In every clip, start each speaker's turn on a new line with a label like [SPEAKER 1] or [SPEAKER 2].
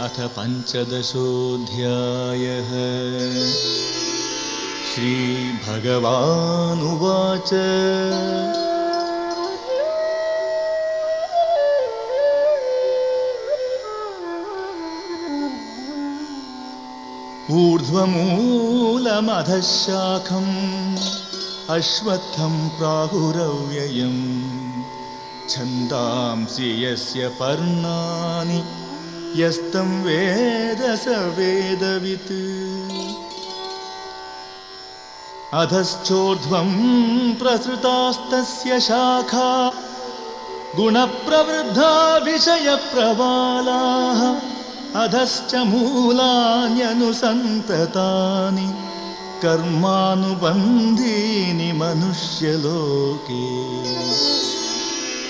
[SPEAKER 1] अथ पञ्चदशोऽध्यायः। श्रीभगवानुवाच। ऊर्ध्वमूलमधः शाखम् अश्वत्थं प्राहुरव्ययम् छन्दांसि यस्य पर्णानि यस्तं वेद स वेदवित्। अधश्चोर्ध्वं प्रसृतास्तस्य शाखा गुणप्रवृद्धा विषयप्रबालाः अधश्च मूलान्यनुसन्ततानि कर्मानुबन्धीनि मनुष्यलोके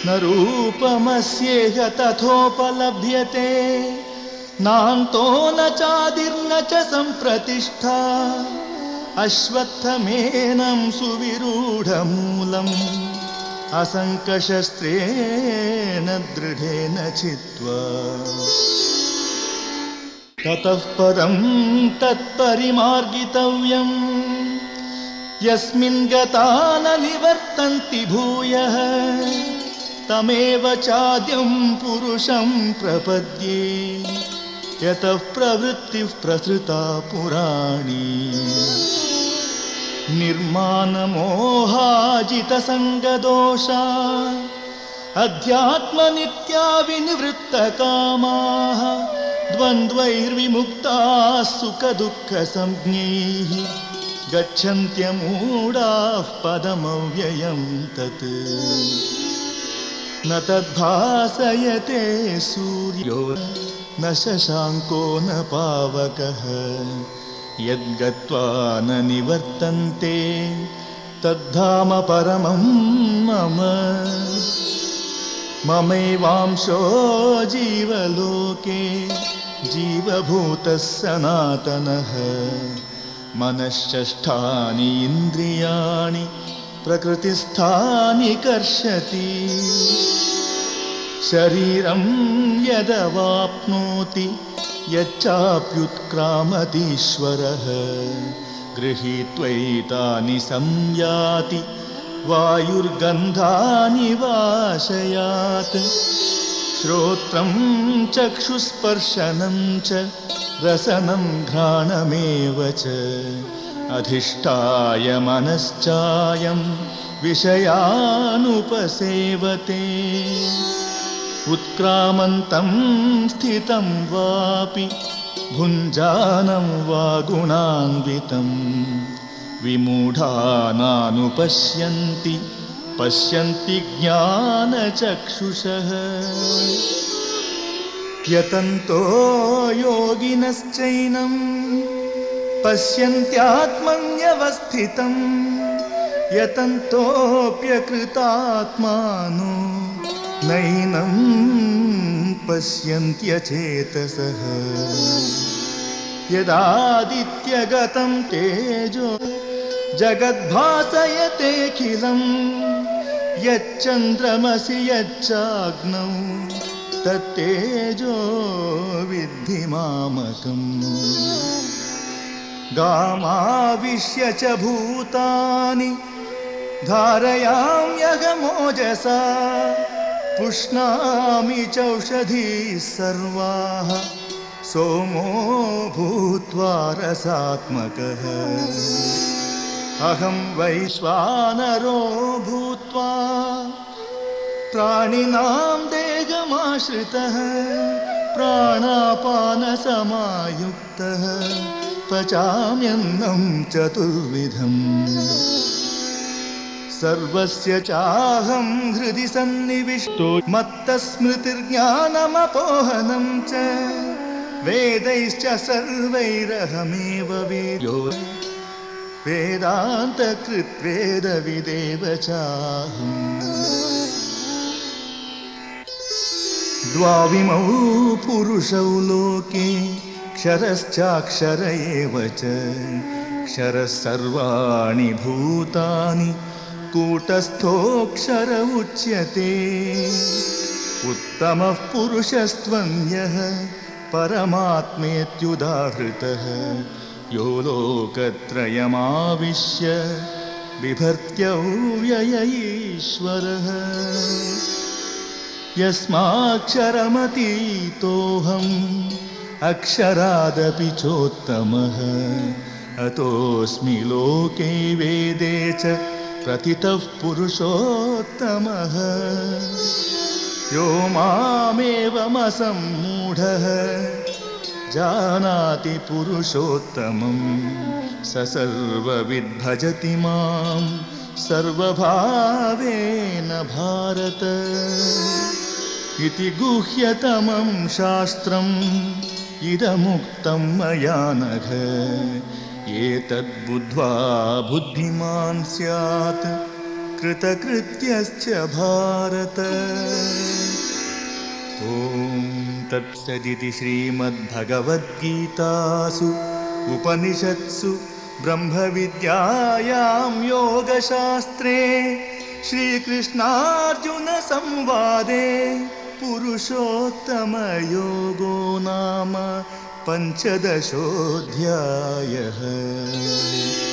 [SPEAKER 1] न रूपमस्येह तथोपलभ्यते नान्तो न चादिर्न च सम्प्रतिष्ठा। अश्वत्थमेनं सुविरूढमूलम्। असङ्कशस्त्रेण दृढेन चित्वा ततः परं तत्परिमार्गितव्यम्। यस्मिन् गता न निवर्तन्ति भूयः तमेव चाद्यं पुरुषं प्रपद्ये। यतः प्रवृत्तिः प्रसृता पुराणी। निर्माणमोहाजितसङ्गदोषा। अध्यात्मनित्या विनिवृत्तकामाः। द्वन्द्वैर्विमुक्ताः सुखदुःखसंज्ञैः। गच्छन्त्यमूढाः पदमव्ययं तत् न तद्भासयते सूर्यो, न शशाङ्को न पावकः। यद्गत्वा न निवर्तन्ते तद्धाम परमं मम। ममैवांशो जीवलोके, जीवभूतः सनातनः। मनश्चष्ठानि इन्द्रियाणि प्रकृतिस्थानि कर्षति। शरीरं यदवाप्नोति यच्चाप्युत्क्रामतीश्वरः। गृहीत्वैतानि संयाति वायुर्गन्धानि वाशयात्। श्रोत्रं चक्षुस्पर्शनं च रसनं घ्राणमेव च अधिष्ठाय मनश्चायं विषयानुपसेवते। उत्क्रामन्तं स्थितं वापि भुञ्जानं वा गुणान्वितं। विमूढानानुपश्यन्ति पश्यन्ति ज्ञानचक्षुषः। यतन्तो योगिनश्चैनं पश्यन्त्यात्मन्यवस्थितं यतन्तोऽप्यकृतात्मानो नैनं पश्यन्त्यचेतसः। यदादित्यगतं तेजो जगद्भासयतेऽखिलं यच्चन्द्रमसि यच्चाग्नौ तत्तेजो विद्धि मामकम्। गामाविश्य च भूतानि धारयाम्यहमोजसा पुष्णामि चौषधीः सर्वाः, सोमो भूत्वा रसात्मकः। अहं वैश्वानरो भूत्वा, प्राणिनां देहमाश्रितः, प्राणापानसमायुक्तः। पचाम्यन्नं चतुर्विधम्। सर्वस्य चाहं हृदि सन्निविष्टो मत्तस्मृतिर्ज्ञानमपोहनं च वेदैश्च सर्वैरहमेव वेद्यो वेदान्तकृत्वेदविदेव चाहम्। द्वाविमौ पुरुषौ लोके क्षरश्चाक्षर एव च क्षरः सर्वाणि भूतानि कूटस्थोऽक्षर उच्यते तमः पुरुषस्त्वन्यः, परमात्मेत्युदाहृतः। यो लोकत्रयमाविश्य बिभर्त्यव्यय ईश्वरः यस्माक्षरमतीतोऽहम् अक्षरादपि चोत्तमः। अतोऽस्मि लोके वेदे च प्रतितः पुरुषोत्तमः। यो मामेवमसम्मूढः। जानाति पुरुषोत्तमं। स सर्वविद्भजति माँ। सर्वभावेन भारत। इति गुह्यतमं शास्त्रम्। इदमुक्तं मया नघ एतद्बुद्ध्वा बुद्धिमान् स्यात्। कृतकृत्यश्च भारत। ॐ तत्सदिति श्रीमद्भगवद्गीतासु। उपनिषत्सु ब्रह्मविद्यायां योगशास्त्रे श्रीकृष्णार्जुनसंवादे। पुरुषोत्तमयोगो नाम पञ्चदशोऽध्यायः।